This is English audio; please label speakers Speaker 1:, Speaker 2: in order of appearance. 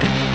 Speaker 1: Bye.